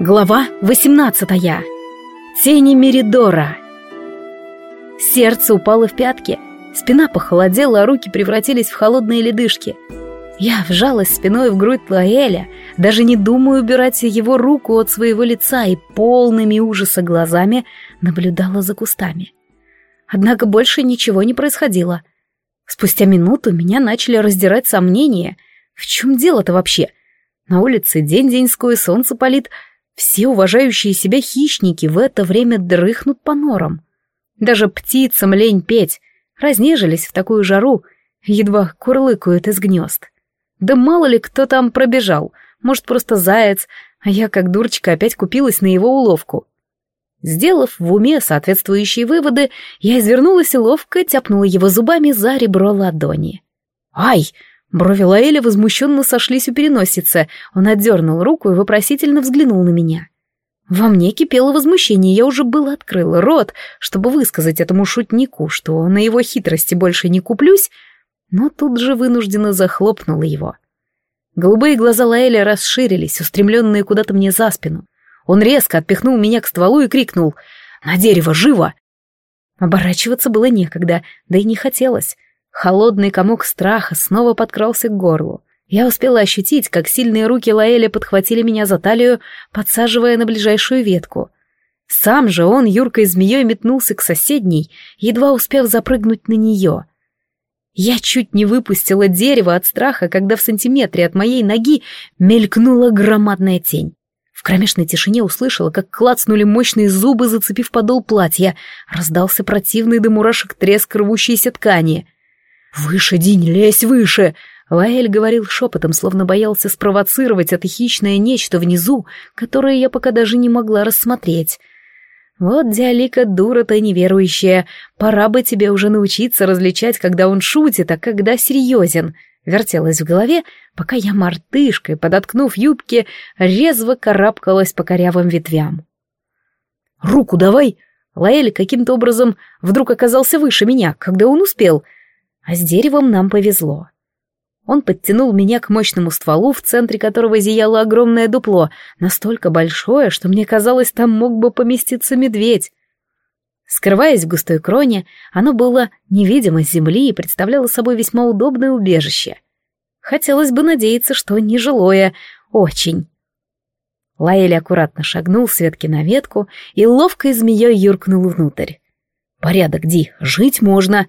Глава 18. Тени Меридора. Сердце упало в пятки, спина похолодела, а руки превратились в холодные ледышки. Я вжалась спиной в грудь Лаэля, даже не думая убирать его руку от своего лица и полными ужаса глазами наблюдала за кустами. Однако больше ничего не происходило. Спустя минуту меня начали раздирать сомнения. В чем дело-то вообще? На улице день-деньской, солнце палит — все уважающие себя хищники в это время дрыхнут по норам. Даже птицам лень петь, разнежились в такую жару, едва курлыкают из гнезд. Да мало ли кто там пробежал, может, просто заяц, а я, как дурочка, опять купилась на его уловку. Сделав в уме соответствующие выводы, я извернулась и ловко тяпнула его зубами за ребро ладони. «Ай!» Брови Лаэля возмущенно сошлись у переносицы. Он отдернул руку и вопросительно взглянул на меня. Во мне кипело возмущение, я уже было открыла рот, чтобы высказать этому шутнику, что на его хитрости больше не куплюсь, но тут же вынужденно захлопнула его. Голубые глаза Лаэля расширились, устремленные куда-то мне за спину. Он резко отпихнул меня к стволу и крикнул «На дерево, живо!» Оборачиваться было некогда, да и не хотелось. Холодный комок страха снова подкрался к горлу. Я успела ощутить, как сильные руки Лаэля подхватили меня за талию, подсаживая на ближайшую ветку. Сам же он юркой змеей метнулся к соседней, едва успев запрыгнуть на нее. Я чуть не выпустила дерево от страха, когда в сантиметре от моей ноги мелькнула громадная тень. В кромешной тишине услышала, как клацнули мощные зубы, зацепив подол платья. Раздался противный до мурашек треск рвущейся ткани — «Выше, Динь, лезь выше!» Лаэль говорил шепотом, словно боялся спровоцировать это хищное нечто внизу, которое я пока даже не могла рассмотреть. «Вот, Диалика, дура-то неверующая, пора бы тебе уже научиться различать, когда он шутит, а когда серьезен», — вертелась в голове, пока я мартышкой, подоткнув юбки, резво карабкалась по корявым ветвям. «Руку давай!» Лаэль каким-то образом вдруг оказался выше меня, когда он успел — а с деревом нам повезло. Он подтянул меня к мощному стволу, в центре которого зияло огромное дупло, настолько большое, что мне казалось, там мог бы поместиться медведь. Скрываясь в густой кроне, оно было невидимо с земли и представляло собой весьма удобное убежище. Хотелось бы надеяться, что нежилое, очень. Лаэль аккуратно шагнул с ветки на ветку и ловкой змеей юркнул внутрь. «Порядок, Ди, жить можно!»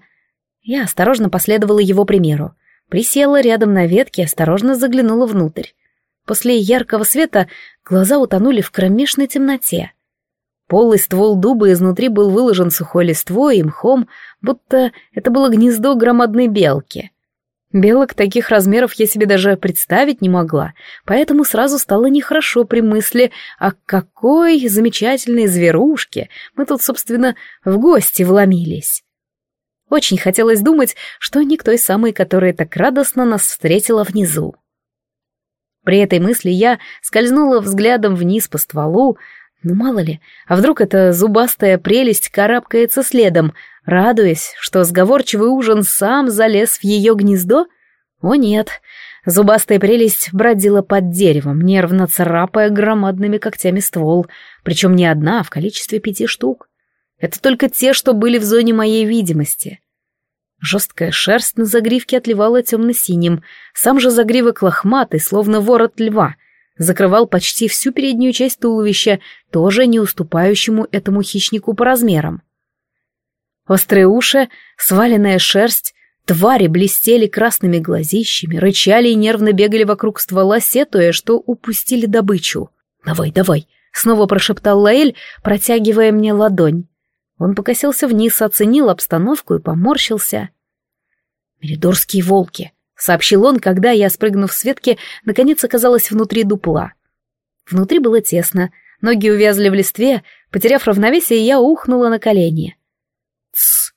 Я осторожно последовала его примеру. Присела рядом на ветке и осторожно заглянула внутрь. После яркого света глаза утонули в кромешной темноте. Полый ствол дуба изнутри был выложен сухой листвой и мхом, будто это было гнездо громадной белки. Белок таких размеров я себе даже представить не могла, поэтому сразу стало нехорошо при мысли, о какой замечательной зверушке мы тут, собственно, в гости вломились. Очень хотелось думать, что не к той самой, которая так радостно нас встретила внизу. При этой мысли я скользнула взглядом вниз по стволу, ну мало ли, а вдруг эта зубастая прелесть карабкается следом, радуясь, что сговорчивый ужин сам залез в ее гнездо? О нет, зубастая прелесть бродила под деревом, нервно царапая громадными когтями ствол, причем не одна, а в количестве пяти штук. Это только те, что были в зоне моей видимости. Жесткая шерсть на загривке отливала темно-синим, сам же загривок лохматый, словно ворот льва, закрывал почти всю переднюю часть туловища, тоже не уступающему этому хищнику по размерам. Острые уши, сваленная шерсть, твари блестели красными глазищами, рычали и нервно бегали вокруг ствола, сетуя, что упустили добычу. «Давай, давай!» — снова прошептал Лаэль, протягивая мне ладонь. Он покосился вниз, оценил обстановку и поморщился. «Меридорские волки», — сообщил он, когда я, спрыгнув с ветки, наконец оказалась внутри дупла. Внутри было тесно, ноги увязли в листве, потеряв равновесие, я ухнула на колени. «Тсс!»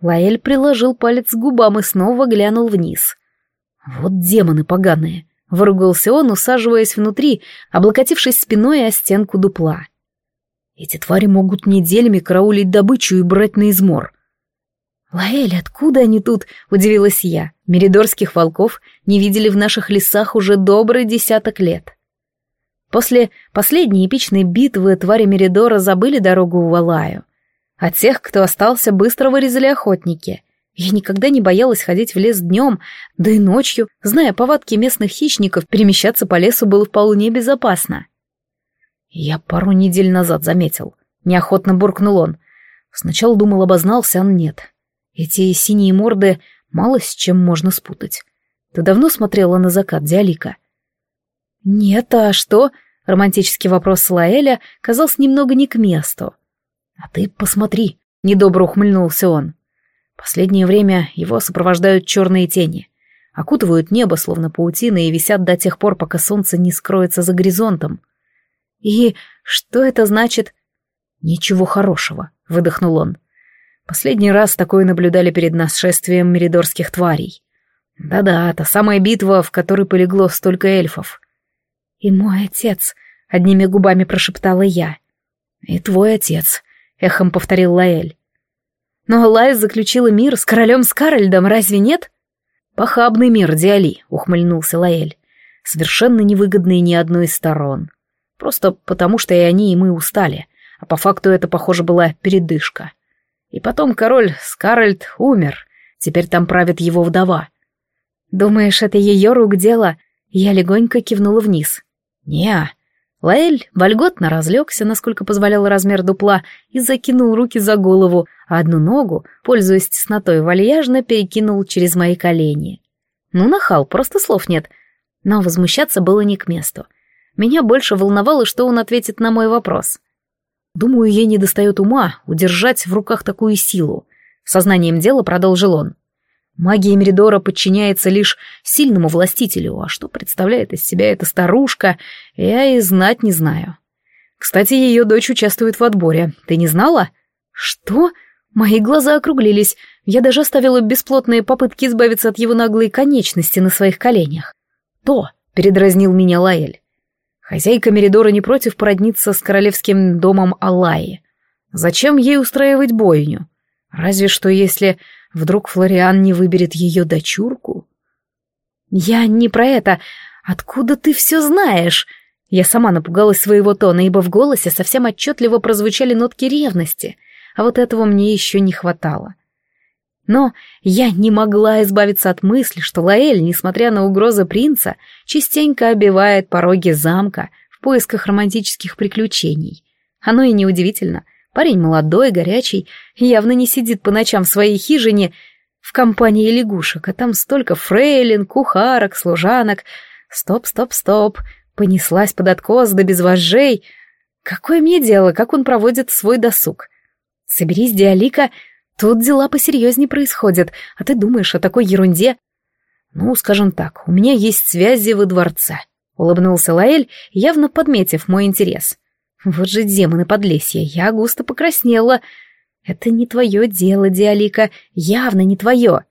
Лаэль приложил палец к губам и снова глянул вниз. «Вот демоны поганые!» — выругался он, усаживаясь внутри, облокотившись спиной о стенку дупла. Эти твари могут неделями караулить добычу и брать на измор. «Лаэль, откуда они тут?» — удивилась я. Меридорских волков не видели в наших лесах уже добрый десяток лет. После последней эпичной битвы твари Меридора забыли дорогу в Алаю. А тех, кто остался, быстро вырезали охотники. Я никогда не боялась ходить в лес днем, да и ночью, зная повадки местных хищников, перемещаться по лесу было вполне безопасно. Я пару недель назад заметил. Неохотно буркнул он. Сначала думал, обознался, а нет. Эти синие морды мало с чем можно спутать. Ты давно смотрела на закат, Диалика? Нет, а что? Романтический вопрос Салаэля казался немного не к месту. А ты посмотри, недобро ухмыльнулся он. Последнее время его сопровождают черные тени. Окутывают небо, словно паутина, и висят до тех пор, пока солнце не скроется за горизонтом. «И что это значит?» «Ничего хорошего», — выдохнул он. Последний раз такое наблюдали перед нашествием меридорских тварей. Да-да, та самая битва, в которой полегло столько эльфов. «И мой отец», — одними губами прошептала я. «И твой отец», — эхом повторил Лаэль. «Но Алай заключила мир с королем Скаральдом, разве нет?» «Похабный мир, Диали», — ухмыльнулся Лаэль. «Совершенно невыгодный ни одной из сторон. Просто потому, что и они, и мы устали, а по факту это, похоже, была передышка. И потом король Скаральд умер, теперь там правит его вдова. Думаешь, это ее рук дело? Я легонько кивнула вниз. Неа. Лаэль вольготно разлегся, насколько позволял размер дупла, и закинул руки за голову, а одну ногу, пользуясь теснотой, вальяжно перекинул через мои колени. Ну, нахал, просто слов нет. Но возмущаться было не к месту. Меня больше волновало, что он ответит на мой вопрос. Думаю, ей не достает ума удержать в руках такую силу. Сознанием дела продолжил он. Магия Меридора подчиняется лишь сильному властителю, а что представляет из себя эта старушка, я и знать не знаю. Кстати, ее дочь участвует в отборе. Ты не знала? Что? Мои глаза округлились. Я даже оставила бесплотные попытки избавиться от его наглой конечности на своих коленях. То, передразнил меня Лаэль. Хозяйка Меридора не против породниться с королевским домом Аллаи. Зачем ей устраивать бойню? Разве что если вдруг Флориан не выберет ее дочурку? Я не про это. Откуда ты все знаешь? Я сама напугалась своего тона, ибо в голосе совсем отчетливо прозвучали нотки ревности, а вот этого мне еще не хватало. Но я не могла избавиться от мысли, что Лаэль, несмотря на угрозы принца, частенько обивает пороги замка в поисках романтических приключений. Оно и неудивительно. Парень молодой, горячий, явно не сидит по ночам в своей хижине в компании лягушек, а там столько фрейлин, кухарок, служанок. Стоп, стоп, стоп. Понеслась под откос да без вожжей. Какое мне дело, как он проводит свой досуг? Соберись, Диалика, Тут дела посерьезнее происходят, а ты думаешь о такой ерунде? Ну, скажем так, у меня есть связи во дворце. Улыбнулся Лаэль, явно подметив мой интерес. Вот же демоны подлесья, я густо покраснела. Это не твое дело, Диалика, явно не твое.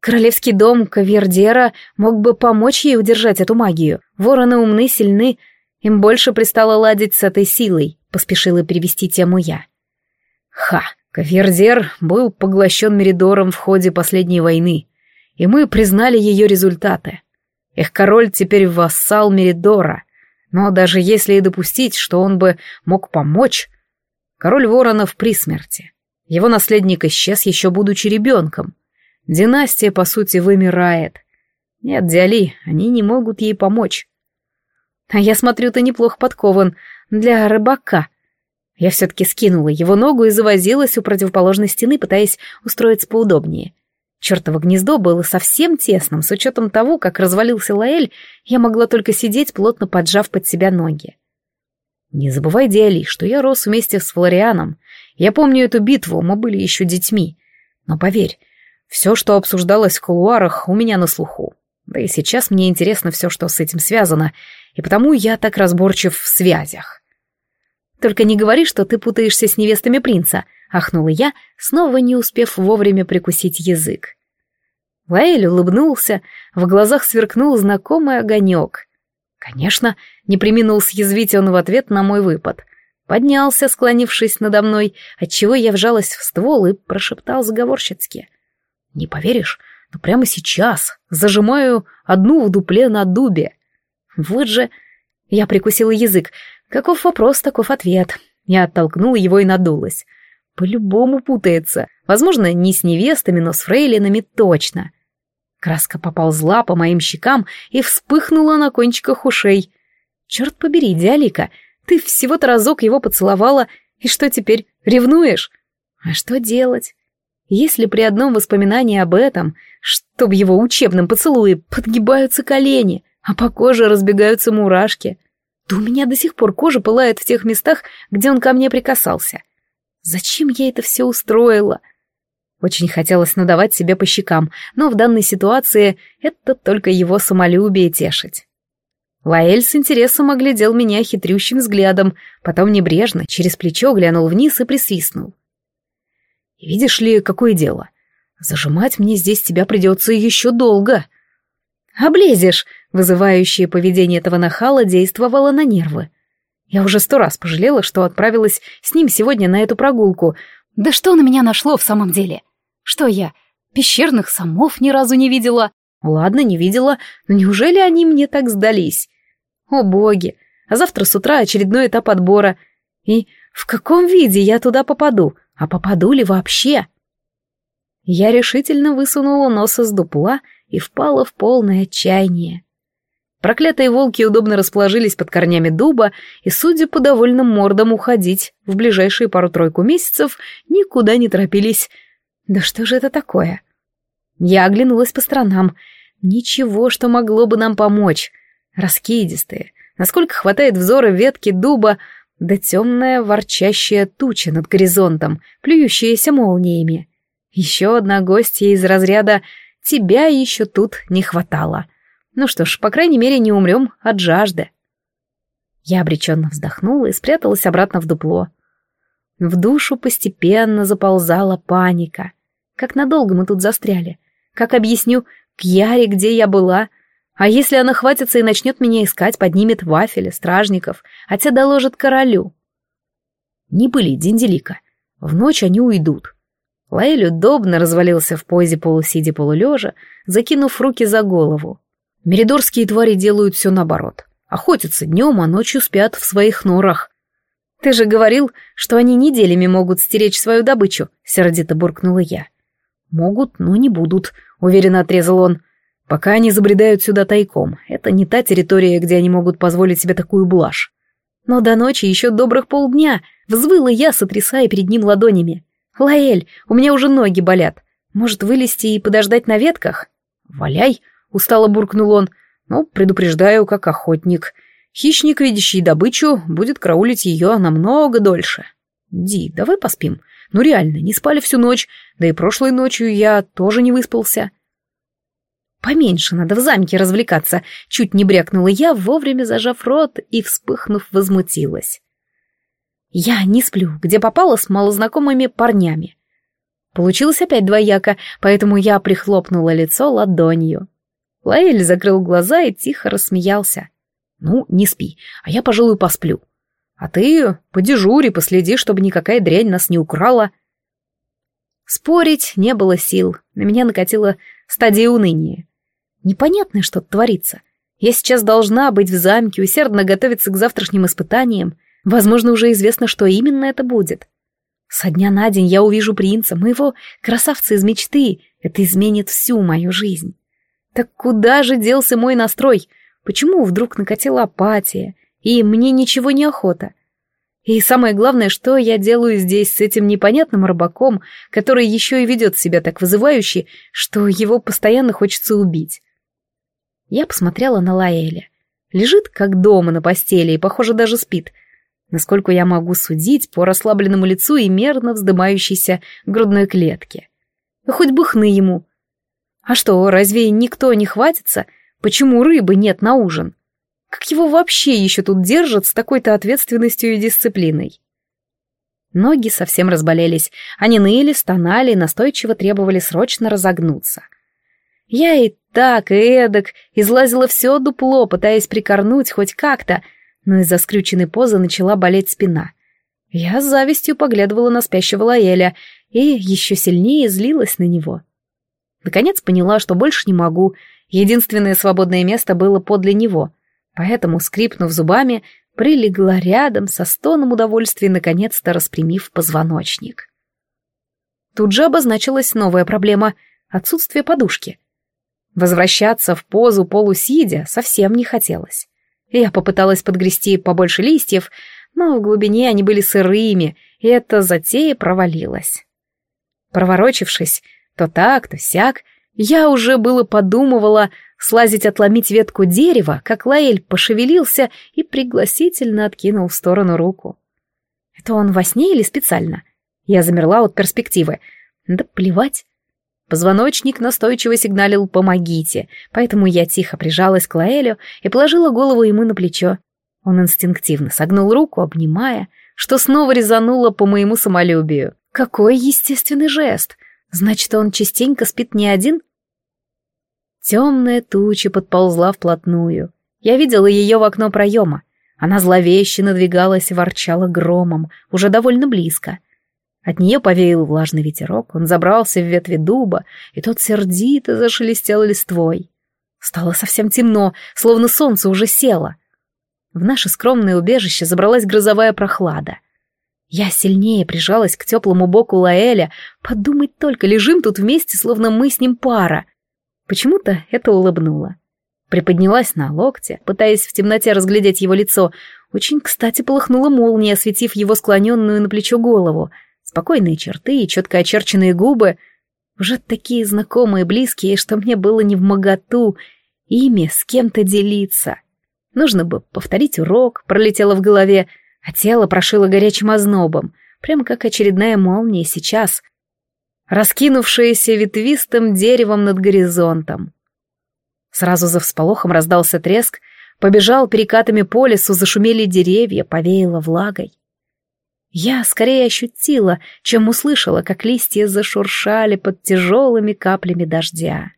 Королевский дом Кавердера мог бы помочь ей удержать эту магию. Вороны умны, сильны, им больше пристало ладить с этой силой, поспешила перевести тему я. Ха, Кафердер был поглощен Меридором в ходе последней войны, и мы признали ее результаты. Их король теперь вассал Меридора, но даже если и допустить, что он бы мог помочь, король воронов при смерти. Его наследник исчез еще будучи ребенком. Династия, по сути, вымирает. Нет, Диали, они не могут ей помочь. А я смотрю, ты неплохо подкован для рыбака, я все-таки скинула его ногу и завозилась у противоположной стены, пытаясь устроиться поудобнее. Чертово гнездо было совсем тесным, с учетом того, как развалился Лаэль, я могла только сидеть, плотно поджав под себя ноги. Не забывай, Диали, что я рос вместе с Флорианом. Я помню эту битву, мы были еще детьми. Но поверь, все, что обсуждалось в кулуарах, у меня на слуху. Да и сейчас мне интересно все, что с этим связано, и потому я так разборчив в связях. Только не говори, что ты путаешься с невестами принца», — ахнула я, снова не успев вовремя прикусить язык. Лаэль улыбнулся, в глазах сверкнул знакомый огонек. Конечно, не приминул съязвить он в ответ на мой выпад. Поднялся, склонившись надо мной, отчего я вжалась в ствол и прошептал заговорщицки. «Не поверишь, но прямо сейчас зажимаю одну в дупле на дубе. Вот же...» Я прикусила язык. Каков вопрос, таков ответ. Я оттолкнула его и надулась. По-любому путается. Возможно, не с невестами, но с фрейлинами точно. Краска поползла по моим щекам и вспыхнула на кончиках ушей. Черт побери, Диалика, ты всего-то разок его поцеловала, и что теперь, ревнуешь? А что делать? Если при одном воспоминании об этом, чтоб его учебном поцелуе, подгибаются колени, а по коже разбегаются мурашки, то у меня до сих пор кожа пылает в тех местах, где он ко мне прикасался. Зачем я это все устроила? Очень хотелось надавать себе по щекам, но в данной ситуации это только его самолюбие тешить. Лаэль с интересом оглядел меня хитрющим взглядом, потом небрежно, через плечо глянул вниз и присвистнул. «Видишь ли, какое дело? Зажимать мне здесь тебя придется еще долго». «Облезешь!» — вызывающее поведение этого нахала действовало на нервы. Я уже сто раз пожалела, что отправилась с ним сегодня на эту прогулку. Да что на меня нашло в самом деле? Что я, пещерных самов ни разу не видела? Ладно, не видела, но неужели они мне так сдались? О боги, а завтра с утра очередной этап отбора. И в каком виде я туда попаду? А попаду ли вообще? Я решительно высунула нос из дупла и впала в полное отчаяние. Проклятые волки удобно расположились под корнями дуба и, судя по довольным мордам, уходить в ближайшие пару-тройку месяцев никуда не торопились, да что же это такое? Я оглянулась по сторонам. Ничего, что могло бы нам помочь. Раскидистые, насколько хватает взора ветки дуба, да темная ворчащая туча над горизонтом, плюющаяся молниями. Еще одна гостья из разряда «тебя еще тут не хватало». Ну что ж, по крайней мере, не умрем от жажды. Я обреченно вздохнула и спряталась обратно в дупло. В душу постепенно заползала паника. Как надолго мы тут застряли? Как объясню Кьяре, где я была? А если она хватится и начнет меня искать, поднимет вафели, стражников, а те доложат королю? Не были Динделика. В ночь они уйдут. Лаэль удобно развалился в позе полусидя полулежа, закинув руки за голову. Меридорские твари делают все наоборот. Охотятся днем, а ночью спят в своих норах. «Ты же говорил, что они неделями могут стеречь свою добычу», — сердито буркнула я. «Могут, но не будут», — уверенно отрезал он. «Пока они забредают сюда тайком. Это не та территория, где они могут позволить себе такую блажь». Но до ночи еще добрых полдня взвыла я, сотрясая перед ним ладонями. «Лаэль, у меня уже ноги болят. Может, вылезти и подождать на ветках?» «Валяй», — устало буркнул он. «Ну, предупреждаю, как охотник. Хищник, видящий добычу, будет караулить ее намного дольше. Ди, давай поспим. Ну реально, не спали всю ночь, да и прошлой ночью я тоже не выспался. Поменьше надо в замке развлекаться, чуть не брякнула я, вовремя зажав рот и, вспыхнув, возмутилась. Я не сплю, где попала с малознакомыми парнями. Получилось опять двояко, поэтому я прихлопнула лицо ладонью. Лаэль закрыл глаза и тихо рассмеялся. «Ну, не спи, а я, пожалуй, посплю. А ты подежури, последи, чтобы никакая дрянь нас не украла. Спорить не было сил. На меня накатила стадия уныния. Непонятно, что творится. Я сейчас должна быть в замке, усердно готовиться к завтрашним испытаниям. Возможно, уже известно, что именно это будет. Со дня на день я увижу принца, моего красавца из мечты. Это изменит всю мою жизнь. Так куда же делся мой настрой? Почему вдруг накатила апатия? и мне ничего не охота. И самое главное, что я делаю здесь с этим непонятным рыбаком, который еще и ведет себя так вызывающе, что его постоянно хочется убить. Я посмотрела на Лаэля. Лежит как дома на постели и, похоже, даже спит. Насколько я могу судить по расслабленному лицу и мерно вздымающейся грудной клетке. Хоть бы хны ему. А что, разве никто не хватится? Почему рыбы нет на ужин? Как его вообще еще тут держат с такой-то ответственностью и дисциплиной? Ноги совсем разболелись, они ныли, стонали и настойчиво требовали срочно разогнуться. Я и так, и эдак излазила все дупло, пытаясь прикорнуть хоть как-то, но из-за скрюченной позы начала болеть спина. Я с завистью поглядывала на спящего Лаэля и еще сильнее злилась на него. Наконец поняла, что больше не могу, единственное свободное место было подле него, поэтому, скрипнув зубами, прилегла рядом со стоном удовольствия, наконец-то распрямив позвоночник. Тут же обозначилась новая проблема — отсутствие подушки. Возвращаться в позу полусидя совсем не хотелось. Я попыталась подгрести побольше листьев, но в глубине они были сырыми, и эта затея провалилась. Проворочившись, то так, то сяк, я уже было подумывала слазить отломить ветку дерева, как Лаэль пошевелился и пригласительно откинул в сторону руку. Это он во сне или специально? Я замерла от перспективы. Да плевать. Позвоночник настойчиво сигналил «помогите», поэтому я тихо прижалась к Лаэлю и положила голову ему на плечо. Он инстинктивно согнул руку, обнимая, что снова резануло по моему самолюбию. Какой естественный жест! Значит, он частенько спит не один? Темная туча подползла вплотную. Я видела ее в окно проема. Она зловеще надвигалась и ворчала громом, уже довольно близко — от нее повеял влажный ветерок, он забрался в ветви дуба, и тот сердито зашелестел листвой. Стало совсем темно, словно солнце уже село. В наше скромное убежище забралась грозовая прохлада. Я сильнее прижалась к теплому боку Лаэля. Подумать только, лежим тут вместе, словно мы с ним пара. Почему-то это улыбнуло. Приподнялась на локте, пытаясь в темноте разглядеть его лицо. Очень кстати полыхнула молния, осветив его склоненную на плечо голову — Спокойные черты и четко очерченные губы, уже такие знакомые, близкие, что мне было не в моготу ими с кем-то делиться. Нужно бы повторить урок, пролетело в голове, а тело прошило горячим ознобом, прямо как очередная молния сейчас, раскинувшаяся ветвистым деревом над горизонтом. Сразу за всполохом раздался треск, побежал перекатами по лесу, зашумели деревья, повеяло влагой. Я скорее ощутила, чем услышала, как листья зашуршали под тяжелыми каплями дождя.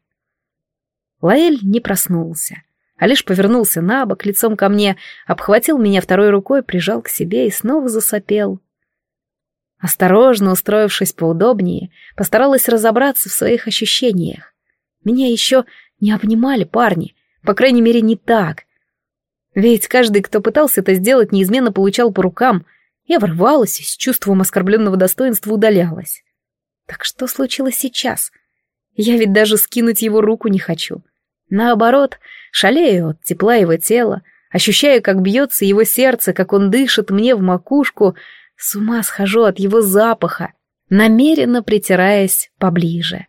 Лаэль не проснулся, а лишь повернулся на бок лицом ко мне, обхватил меня второй рукой, прижал к себе и снова засопел. Осторожно устроившись поудобнее, постаралась разобраться в своих ощущениях. Меня еще не обнимали парни, по крайней мере, не так. Ведь каждый, кто пытался это сделать, неизменно получал по рукам — я ворвалась и с чувством оскорбленного достоинства удалялась. Так что случилось сейчас? Я ведь даже скинуть его руку не хочу. Наоборот, шалею от тепла его тела, ощущаю, как бьется его сердце, как он дышит мне в макушку, с ума схожу от его запаха, намеренно притираясь поближе.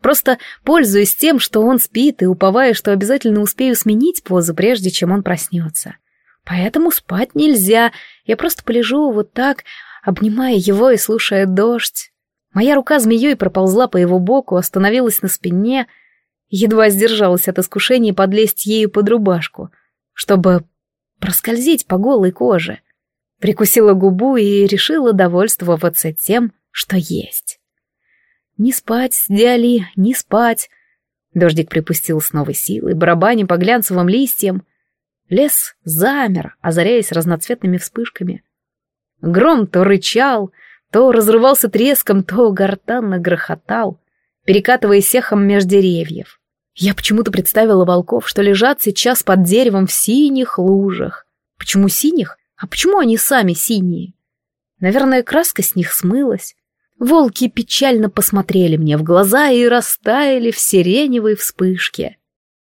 Просто пользуюсь тем, что он спит, и уповая, что обязательно успею сменить позу, прежде чем он проснется. Поэтому спать нельзя. Я просто полежу вот так, обнимая его и слушая дождь. Моя рука змеей проползла по его боку, остановилась на спине, едва сдержалась от искушения подлезть ею под рубашку, чтобы проскользить по голой коже. Прикусила губу и решила довольствоваться тем, что есть. Не спать, Диали, не спать. Дождик припустил с новой силой, барабаня по глянцевым листьям. Лес замер, озаряясь разноцветными вспышками. Гром то рычал, то разрывался треском, то гортанно грохотал, перекатываясь эхом меж деревьев. Я почему-то представила волков, что лежат сейчас под деревом в синих лужах. Почему синих? А почему они сами синие? Наверное, краска с них смылась. Волки печально посмотрели мне в глаза и растаяли в сиреневой вспышке.